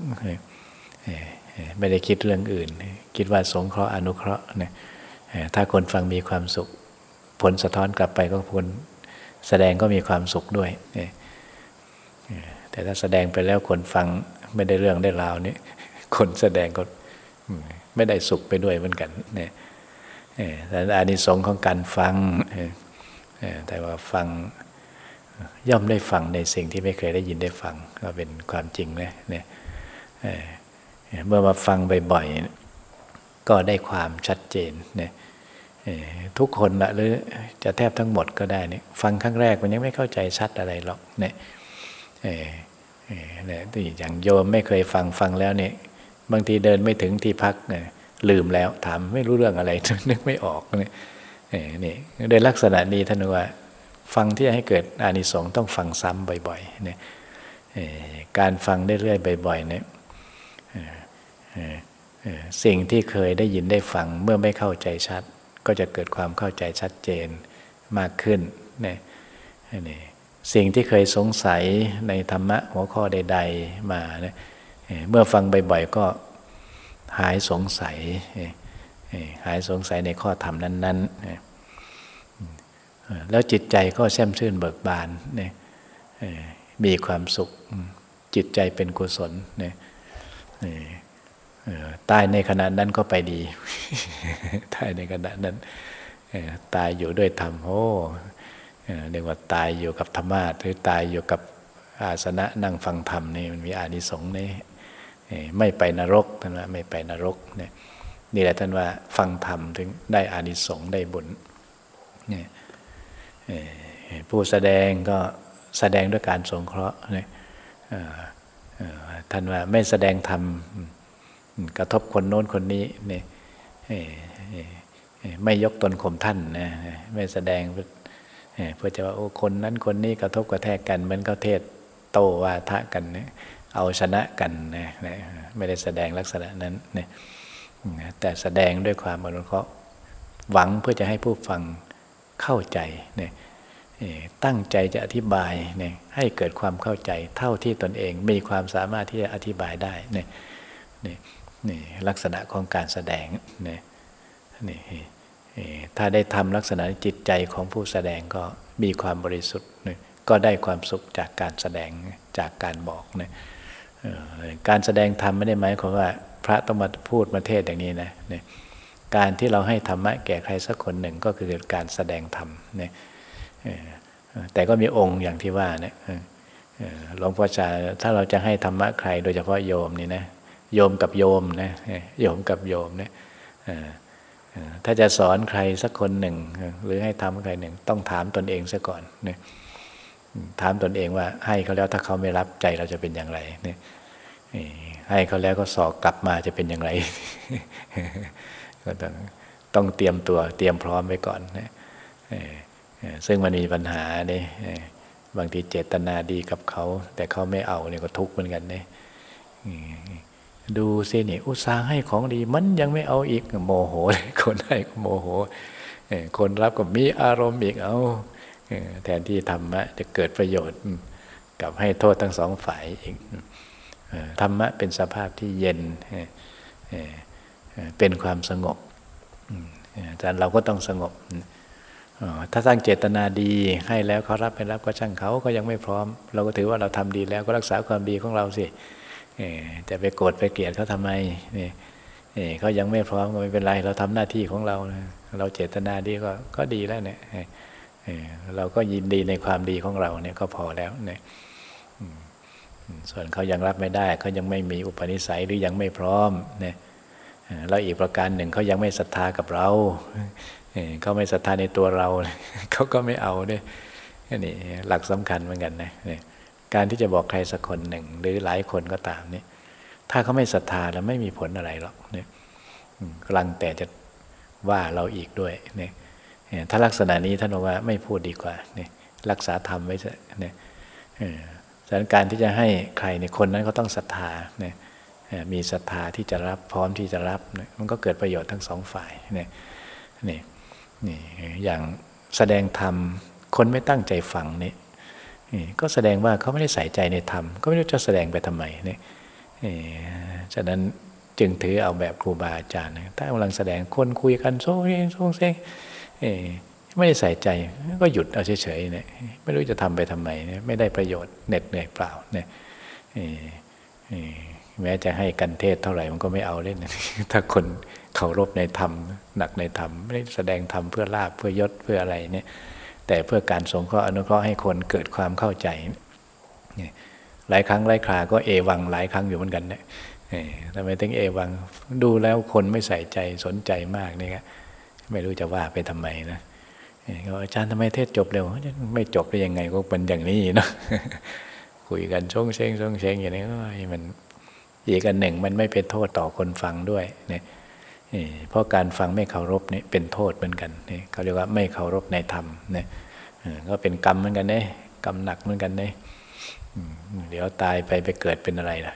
ไม่ได้คิดเรื่องอื่น คิดว่าสงเคราะห์อนุเคราะห์เนี่ยถ้าคนฟังมีความสุข ผลสะท้อนกลับไปก็คนแสดงก็มีความสุขด้วย แต่ถ้าแสดงไปแล้วคนฟังไม่ได้เรื่องได้ราวนี้คนแสดงก็ไม่ได้สุขไปด้วยเหมือนกันเนี่ยแต่อานิสงส์ของการฟังแต่ว่าฟัง ย่อมได้ฟังในสิ่งที่ไม่เคยได้ยินได้ฟัง ก็เป็นความจริงนะเนี่ยเมื่อมาฟังบ่อยๆก็ได้ความชัดเจนเนี่ยทุกคนละหรือจะแทบทั้งหมดก็ได้เนี่ยฟังครั้งแรกมันยังไม่เข้าใจชัดอะไรหรอกเนี่ยเนี่ยอย่างโยมไม่เคยฟังฟังแล้วเนี่ยบางทีเดินไม่ถึงที่พักเนี่ยลืมแล้วถามไม่รู้เรื่องอะไรนึกไม่ออกเนี่ยนี่โดยลักษณะนี้ท่านว่า ฟังที่ให้เกิดอานิสงส์ต้องฟังซ้ำบ่อยๆเนี่ยการฟังเรื่อยๆบ่อยๆเนี่ยสิ่งที่เคยได้ยินได้ฟังเมื่อไม่เข้าใจชัด ก็จะเกิดความเข้าใจชัดเจนมากขึ้นเนี่ยสิ่งที่เคยสงสัยในธรรมะหัวข้อใด ๆมาเนี่ยเมื่อฟังบ่อยๆก็หายสงสัยหายสงสัยในข้อธรรมนั้น ๆ แล้วจิตใจก็แช่มชื่นเบิกบานเนี่ยมีความสุขจิตใจเป็นกุศลเนี่ยตายในขณะนั้นก็ไปดีตายในขณะนั้นตายอยู่ด้วยธรรมโอ้เรียกว่าตายอยู่กับธรรมะหรือตายอยู่กับอาสนะนั่งฟังธรรมนี่มันมีอานิสงส์นี่ไม่ไปนรกท่านว่าไม่ไปนรกเนี่ยนี่แหละท่านว่าฟังธรรมถึงได้อานิสงส์ได้บุญเนี่ย ผู้แสดงก็แสดงด้วยการสงเคราะห์ท่านว่าไม่แสดงธรรมกระทบคนโน้นคนนี้นี่ไม่ยกตนข่มท่านนะไม่แสดงเพื่อจะว่าโอ้คนนั้นคนนี้กระทบกระแทกกันเหมือนเขาเทศโตวาทะกันเนี่ยเอาชนะกันนะไม่ได้แสดงลักษณะนั้นนี่แต่แสดงด้วยความอนุเคราะห์หวังเพื่อจะให้ผู้ฟัง เข้าใจเนี่ยตั้งใจจะอธิบายเนี่ยให้เกิดความเข้าใจเท่าที่ตนเองมีความสามารถที่จะอธิบายได้เนี่ยนี่นี่ลักษณะของการแสดงเนี่ยนี่ถ้าได้ทำลักษณะจิตใจของผู้แสดงก็มีความบริสุทธิ์ก็ได้ความสุขจากการแสดงจากการบอกเนี่ยการแสดงธรรมไม่ได้หมายความว่า พระต้องมาพูดมาเทศอย่างนี้นะเนี่ย การที่เราให้ธรรมะแก่ใครสักคนหนึ่งก็คือการแสดงธรรมเนี่ยแต่ก็มีองค์อย่างที่ว่าเนี่ยหลวงพ่อจาถ้าเราจะให้ธรรมะใคร โดยเฉพาะโยมนี่นะโยมกับโยมนะโยมกับโยมเนี่ยถ้าจะสอนใครสักคนหนึ่ง หรือให้ทำใครหนึ่ง ต้องถามตนเองซะก่อนเนี่ยถามตนเองว่าให้เขาแล้วถ้าเขาไม่รับใจเราจะเป็นอย่างไรเนี่ยให้เขาแล้วก็สอกกลับมาจะเป็นอย่างไร ก็ต้องต้องเตรียมตัวเตรียมพร้อมไว้ก่อนนะซึ่งมันมีปัญหาเนี่ยบางทีเจตนาดีกับเขา แต่เขาไม่เอาเนี่ยก็ทุกข์เหมือนกันเนี่ยดูสินี่อุตส่าห์ให้ของดีมันยังไม่เอาอีกโมโห คนให้ก็โมโหคนรับก็มีอารมณ์อีกเอาแทนที่ธรรมะจะเกิดประโยชน์กับให้โทษทั้งสองฝ่ายอีกธรรมะเป็นสภาพที่เย็น เป็นความสงบแต่เราก็ต้องสงบ ถ้าสร้างเจตนาดีให้แล้วเขารับไม่รับก็ช่างเขาก็ยังไม่พร้อม เราก็ถือว่าเราทำดีแล้วก็รักษาความดีของเราสิจะไปโกรธไปเกลียดเขาทำไมนี่เขายังไม่พร้อมก็ไม่เป็นไร เราทำหน้าที่ของเรา เราเจตนาดีก็ก็ดีแล้วเนี่ยเราก็ยินดีในความดีของเราเนี่ยก็พอแล้วเนี่ยส่วนเขายังรับไม่ได้เขายังไม่มีอุปนิสัยหรือยังไม่พร้อมเนี่ย แล้วอีกประการหนึ่งเขายังไม่ศรัทธากับเราเขาไม่ศรัทธาในตัวเราเขาก็ไม่เอาเนี่ยนี่หลักสำคัญเหมือนกันนะการที่จะบอกใครสักคนหนึ่ง หรือหลายคนก็ตามนี่ถ้าเขาไม่ศรัทธาแล้วไม่มีผลอะไรหรอกเนี่ยกำลังแต่จะว่าเราอีกด้วยเนี่ยถ้าลักษณะนี้ท่านบอกว่าไม่พูดดีกว่าเนี่ยรักษาธรรมไว้เนี่ยสถานการที่จะให้ใครเนี่ยคนนั้นเขาต้องศรัทธาเนี่ย มีศรัทธาที่จะรับพร้อมที่จะรับ มันก็เกิดประโยชน์ทั้งสองฝ่ายเนี่ยนี่นี่อย่างแสดงธรรมคนไม่ตั้งใจฟังนี่ก็แสดงว่าเขาไม่ได้ใส่ใจในธรรม ก็ไม่รู้จะแสดงไปทำไมเนี่ยฉะนั้นจึงถือเอาแบบครูบาอาจารย์ถ้ากำลังแสดงคนคุยกันโซ่เงโซ่เงไม่ได้ใส่ใจก็หยุดเอาเฉยๆเนี่ยไม่รู้จะทำไปทำไมเนี่ยไม่ได้ประโยชน์เหน็ดเหนื่อยเปล่าเนี่ย แม้จะให้กันเทศเท่าไหร่มันก็ไม่เอาเล่นถ้าคนเคารพในธรรมหนักในธรรมไม่ได้แสดงธรรมเพื่อลาบเพื่อยศเพื่ออะไรเนี่ย แต่เพื่อการสงเคราะห์อนุเคราะห์ให้คนเกิดความเข้าใจหลายครั้งหลายครา ก็เอวังหลายครั้งอยู่เหมือนกันเนี่ยทำไมถึงเอวังดูแล้วคนไม่ใส่ใจสนใจมากนี่ครไม่รู้จะว่าไปทำไมนะอาจารย์ทำไมเทศจบเร็วไม่จบได้ยังไงก็เป็นอย่างนี้เนาะคุยกันชงเชงชงเชงอย่างนี้มัน อีกอันหนึ่งมันไม่เป็นโทษต่อคนฟังด้วยเนี่ยเพราะการฟังไม่เคารพนี่เป็นโทษเหมือนกันเนี่ยเขาเรียกว่าไม่เคารพในธรรมเนี่ยก็เป็นกรรมเหมือนกันเนี่ยกรรมหนักเหมือนกันเนี่ยเดี๋ยวตายไปไปเกิดเป็นอะไรล่ะ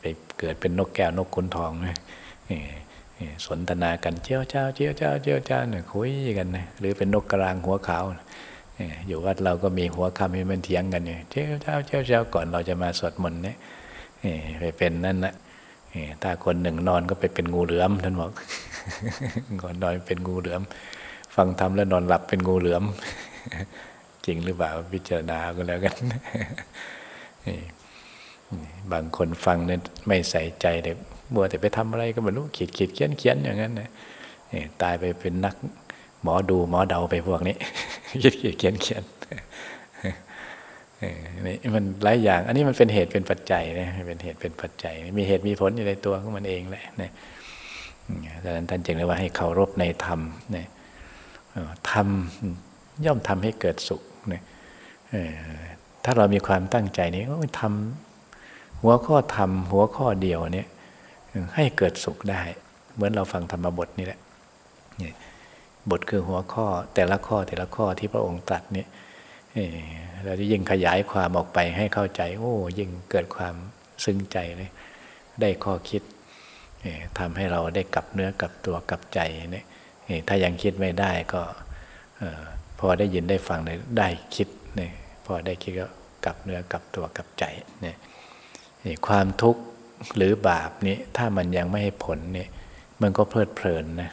ไปเกิดเป็นนกแก้วนกขุนทองเนี่ยสนทนากันเจียวเจ้าเจียวเจ้าเจียวเจ้าเนี่ยคุยกันนะหรือเป็นนกกระรางหัวขาว อยู่วัดเราก็มีหัวคำให้มันเถียงกันอยู่เจ้าเจ้าเจ้าเจ้าก่อนเราจะมาสวดมนต์เนี่ยไปเป็นนั่นนะถ้าคนหนึ่งนอนก็ไปเป็นงูเหลือมท่านบอกก่อนนอนเป็นงูเหลือม ฟังธรรมแล้วนอนหลับเป็นงูเหลือม จริงหรือเปล่าพิจารณาก็แล้วกันบางคนฟังเนี่ยไม่ใส่ใจเลยมัวแต่ไปทำอะไรก็ไม่รู้ขีดขีดเขียนเขียนอย่างนั้นนะตายไปเป็นนักหมอดูหมอเดาไปพวกนี้ ขีดขีดเขียนเขียนนี่มันหลายอย่าง อันนี้มันเป็นเหตุเป็นปัจจัยนะเป็นเหตุเป็นปัจจัย มีเหตุมีผลอยู่ในตัวของมันเองแหละนะดังนั้นท่านจึงเรียกว่าให้เคารพในธรรมนะธรรมย่อมทำให้เกิดสุขนะถ้าเรามีความตั้งใจนี้ทำหัวข้อธรรมหัวข้อเดียวเนี่ยให้เกิดสุขได้ เหมือนเราฟังธรรมบทนี่แหละ บทคือหัวข้อแต่ละข้อแต่ละข้อที่พระองค์ตรัสเนี่ยเราจะยิ่งขยายความออกไปให้เข้าใจ โอ้ ยิ่งเกิดความซึ้งใจเลยได้ข้อคิดทำให้เราได้กลับเนื้อกลับตัวกลับใจเนี่ยถ้ายังคิดไม่ได้ก็พอได้ยินได้ฟังได้คิดเนี่ยพอได้คิดก็กลับเนื้อกลับตัวกลับใจเนี่ยความทุกข์หรือบาปนี้ถ้ามันยังไม่ให้ผลเนี่ยมันก็เพลิดเพลินนะ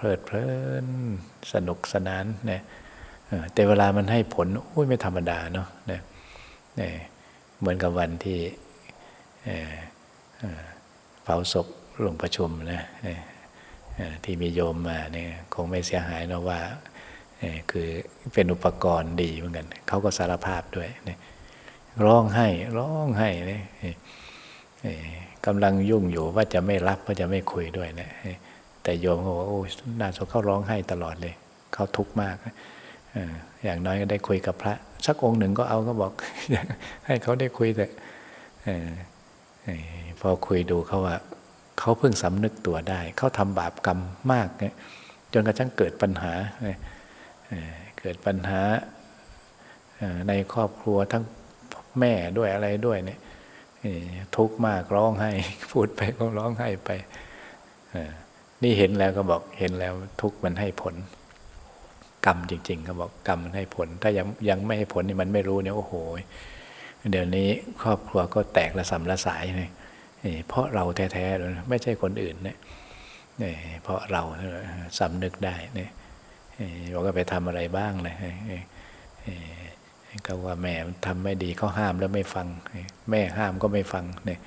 เพลิดเพลินสนุกสนานนะแต่เวลามันให้ผลอุ้ยไม่ธรรมดาเนาะนะเหมือนกับวันที่เผาศพหลวงประชุมนะที่มีโยมมาเนี่ยคงไม่เสียหายนะว่าคือเป็นอุปกรณ์ดีเหมือนกัน เขาก็สารภาพด้วยร้องไห้ร้องไห้เนี่ยกำลังยุ่งอยู่ว่าจะไม่รับว่าจะไม่คุยด้วยนะ แต่โยมเขาบอกโอ้น่าสงเขาร้องไห้ตลอดเลย เขาทุกข์มากอย่างน้อยก็ได้คุยกับพระ สักองค์หนึ่งก็เอาก็บอก ให้เขาได้คุยแต่พอคุยดูเขาว่าเขาเพิ่งสำนึกตัวได้ เขาทำบาปกรรมมากเนี่ยจนกระทั่งเกิดปัญหาเกิดปัญหาในครอบครัวทั้งแม่ด้วยอะไรด้วยเนี่ยทุกข์มากร้องไห้ พูดไปก็ร้องไห้ไป นี่เห็นแล้วก็บอกเห็นแล้วทุกมันให้ผล กรรมจริงๆเขาบอกกรรมมันให้ผล ถ้ายังยังไม่ให้ผลนี่มันไม่รู้เนี่ยโอ้โห เดี๋ยวนี้ครอบครัวก็แตกระสำระสายเลยเพราะเราแท้ๆเลยไม่ใช่คนอื่นเนี่ยเพราะเราสำนึกได้เนี่ยบอกว่าไปทำอะไรบ้างเลยก็ว่าแม่ทำไม่ดีเขาห้ามแล้วไม่ฟัง แม่ห้ามก็ไม่ฟังเนี่ย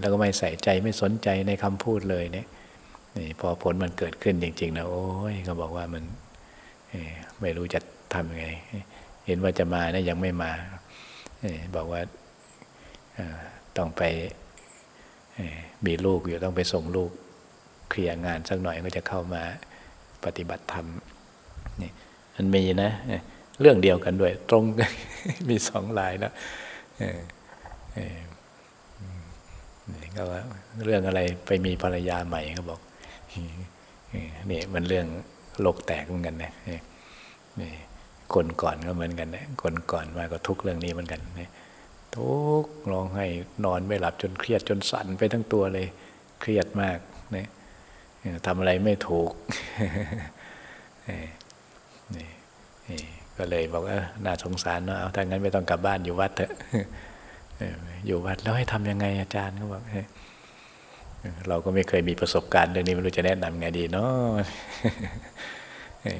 แล้วก็ไม่ใส่ใจไม่สนใจในคำพูดเลยเนี่ย นี่พอผลมันเกิดขึ้นจริง ๆ นะโอ้ยเขาบอกว่ามันไม่รู้จะทำยังไง เห็นว่าจะมานะยังไม่มาบอกว่าต้องไปมีลูกอยู่ต้องไปส่งลูกเคลียร์งานสักหน่อยก็จะเข้ามาปฏิบัติธรรมนี่มันมีนะ เรื่องเดียวกันด้วย ตรงมีสองลายแล้วก็ว่าเรื่องอะไรไปมีภรรยาใหม่เขาบอก นี่มันเรื่องโลกแตกเหมือนกันนะนี่คนก่อนก็เหมือนกันนะคนก่อนมาก็ทุกเรื่องนี้เหมือนกันนะทุกร้องให้นอนไม่หลับจนเครียดจนสั่นไปทั้งตัวเลย เครียดมากนี่ยทำอะไรไม่ถูกนี่ก็เลยบอกว่าน่าสงสารเนาะเอาถ้างั้นไม่ต้องกลับบ้านอยู่วัดเถอะอยู่วัดแล้วให้ทำยังไงอาจารย์เขาบอก เราก็ไม่เคยมีประสบการณ์เรื่องนี้ไม่รู้จะแนะนำไงดีเนาะ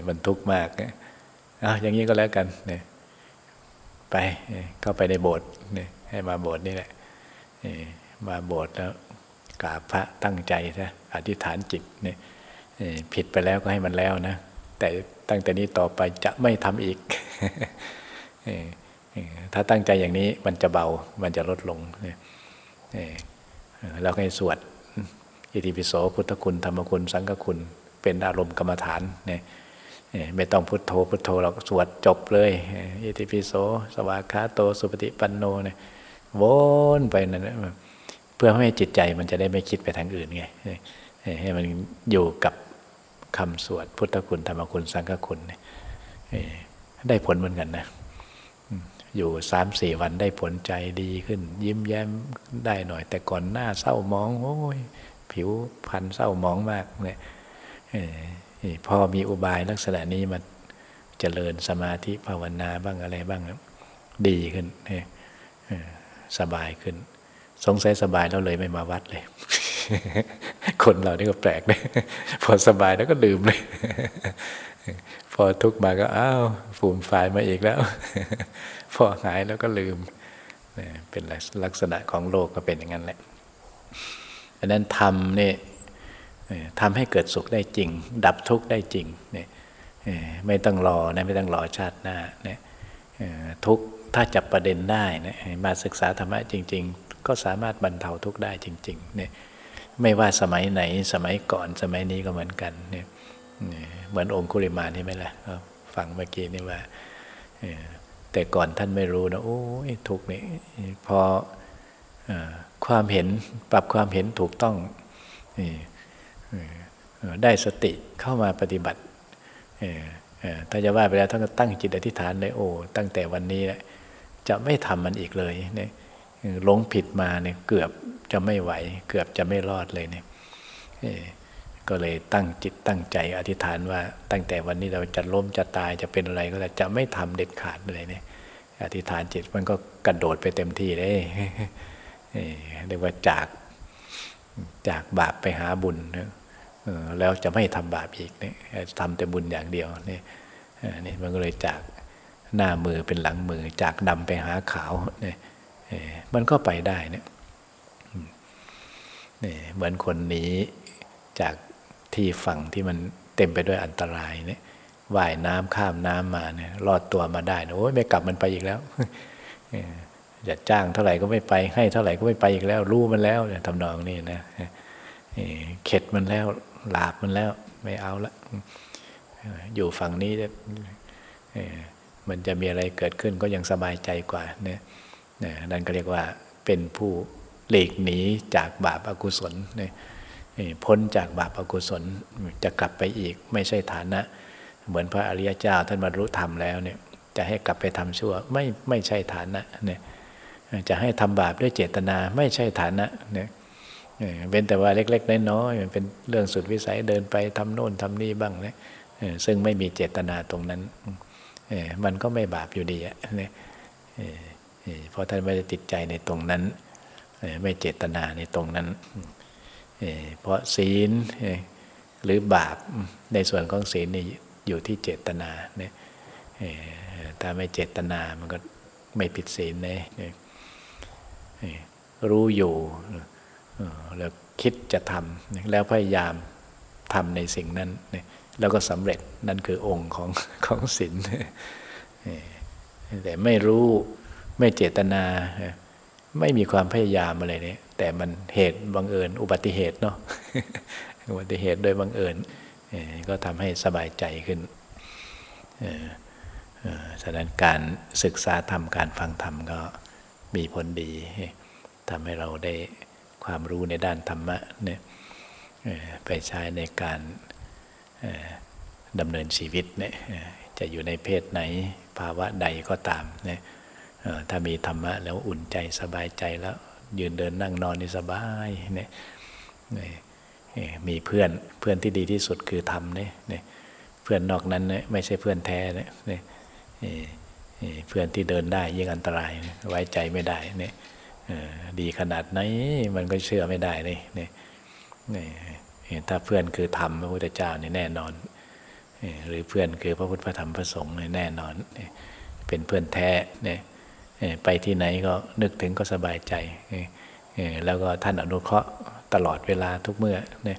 มันทุกข์มากอะอย่างนี้ก็แล้วกันเนี่ยไปเข้าไปในโบสถ์เนี่ยให้มาโบสถ์นี่แหละมาโบสถ์แล้วกราบพระตั้งใจนะอธิษฐานจิตเนี่ยผิดไปแล้วก็ให้มันแล้วนะ แต่ตั้งแต่นี้ต่อไปจะไม่ทำอีก ถ้าตั้งใจอย่างนี้มันจะเบามันจะลดลงเนี่ยแล้วให้สวด อิติปิโสพุทธคุณธรรมคุณสังฆคุณ เป็นอารมณ์กรรมฐานเนี่ยไม่ต้องพุทโธพุทโธเราสวดจบเลยอิติปิโสสวากขาโตสุปฏิปันโนเนี่ยวนไปนั่นเพื่อให้จิตใจมันจะได้ไม่คิดไปทางอื่นไงให้มันอยู่กับคำสวดพุทธคุณธรรมคุณสังฆคุณได้ผลเหมือนกันนะอยู่สามสี่วันได้ผลใจดีขึ้น ยิ้มแย้มได้หน่อย แต่ก่อนหน้าเศร้ามองโอ้ย ผิวพันเศร้ามองมากเนี่ยพอมีอุบายลักษณะนี้มาเจริญสมาธิภาวนาบ้างอะไรบ้าง ดีขึ้นสบายขึ้น สงสัยสบายแล้วเลยไม่มาวัดเลย คนเรานี่ก็แปลกเลยพอสบายแล้วก็ลืมเลย พอทุกมาก็อ้าวฟูมฝ่ายมาอีกแล้ว พอหายแล้วก็ลืมเป็นลักษณะของโลกก็เป็นอย่างนั้นแหละ ดังนั้นทำนี่ทำให้เกิดสุขได้จริง ดับทุกข์ได้จริงเนี่ยไม่ต้องรอนะไม่ต้องรอชาติหน้าเนี่ยทุกถ้าจับประเด็นได้นะมาศึกษาธรรมะจริง ๆ ก็สามารถบรรเทาทุกข์ได้จริงๆเนี่ยไม่ว่าสมัยไหนสมัยก่อนสมัยนี้ก็เหมือนกันเนี่ยเหมือนองคุลิมานี่ไหมล่ะฟังเมื่อกี้นี่ว่าแต่ก่อนท่านไม่รู้นะโอ้ยทุกนี่พอ ความเห็นปรับความเห็นถูกต้องได้สติเข้ามาปฏิบัติถ้าจะว่าไปแล้วท่านก็ตั้งจิตอธิษฐานเลยโอ้ตั้งแต่วันนี้จะไม่ทำมันอีกเลยเนี่ยหลงผิดมาเนี่ยเกือบจะไม่ไหว เกือบจะไม่รอดเลยเนี่ยก็เลยตั้งจิตตั้งใจอธิษฐานว่า ตั้งแต่วันนี้เราจะล้มจะตายจะเป็นอะไรก็จะไม่ทำเด็ดขาดเลยเนี่ยอธิษฐานจิตมันก็กระโดดไปเต็มที่เลย เรียกว่าจากจากบาปไปหาบุญแล้วจะไม่ทำบาปอีกเนี่ยทำแต่บุญอย่างเดียวนี่นี่มันก็เลยจากหน้ามือเป็นหลังมือ จากดำไปหาขาวเนี่ยมันก็ไปได้เนี่ยนี่เหมือนคนหนีจากที่ฝั่งที่มันเต็มไปด้วยอันตรายเนี่ยว่ายน้ำข้ามน้ำมาเนี่ยรอดตัวมาได้โอ้ยไม่กลับมันไปอีกแล้ว จะจ้างเท่าไหร่ก็ไม่ไป ให้เท่าไหร่ก็ไม่ไปอีกแล้ว รู้มันแล้วทำนองนี้นะเข็ดมันแล้วหลาบมันแล้ว ไม่เอาละอยู่ฝั่งนี้มันจะมีอะไรเกิดขึ้นก็ยังสบายใจกว่าเนี่ยนั่นก็เรียกว่าเป็นผู้หลีกหนีจากบาปอากุศลเนี่ยพ้นจากบาปอกุศลจะกลับไปอีก ไม่ใช่ฐานะ เหมือนพระอริยเจ้าท่านบรรลุธรรมแล้วเนี่ยจะให้กลับไปทำชั่วไม่ไม่ใช่ฐานะเนี่ย จะให้ทำบาปด้วยเจตนาไม่ใช่ฐานะเนี่ยเป็นแต่ว่าเล็ก ๆ น้อยๆมันเป็นเรื่องสุดวิสัยเดินไปทำโน่นทำนี่บ้างนี่ยซึ่งไม่มีเจตนาตรงนั้น มันก็ไม่บาปอยู่ดีอะเนี่ยเพราะท่านไม่ได้ติดใจในตรงนั้น ไม่เจตนาในตรงนั้น เพราะศีลหรือบาปในส่วนของศีลนี่อยู่ที่เจตนาเนี่ยถ้าไม่เจตนามันก็ไม่ผิดศีลเนี่ย รู้อยู่แล้วคิดจะทำแล้วพยายามทำในสิ่งนั้น แล้วก็สำเร็จนั่นคือองค์ของของศีลแต่ไม่รู้ไม่เจตนา ไม่มีความพยายามอะไรเนี่ยแต่มันเหตุบังเอิญ อุบัติเหตุเนาะอุบัติเหตุโดยบังเอิญก็ทำให้สบายใจขึ้นฉะนั้นการศึกษาธรรมการฟังธรรมก็ มีผลดีทำให้เราได้ความรู้ในด้านธรรมะเนี่ยไปใช้ในการดำเนินชีวิตเนี่ยจะอยู่ในเพศไหนภาวะใดก็ตามเนี่ยถ้ามีธรรมะแล้วอุ่นใจสบายใจแล้วยืนเดินนั่งนอนนี่สบายเนี่ยมีเพื่อนเพื่อนที่ดีที่สุดคือธรรมเนี่ยเนี่ยเพื่อนนอกนั้นเนี่ยไม่ใช่เพื่อนแท้เนี่ย เพื่อนที่เดินได้ยิ่งอันตรายไว้ใจไม่ได้เนี่ยดีขนาดไหนมันก็เชื่อไม่ได้เนี่ยเนี่ยเนี่ถ้าเพื่อนคือธรรมพระพุทธเจ้านี่แน่นอน หรือเพื่อนคือพระพุทธพระธรรมพระสงฆ์นี่แน่นอน เป็นเพื่อนแท้เนี่ยไปที่ไหนก็นึกถึงก็สบายใจแล้วก็ท่านอนุเคราะห์ตลอดเวลาทุกเมื่อเนี่ย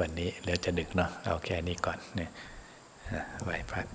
วันนี้เดี๋ยวจะดึกเนาะเอาแค่นี้ก่อนเนี่ย ouais, Right.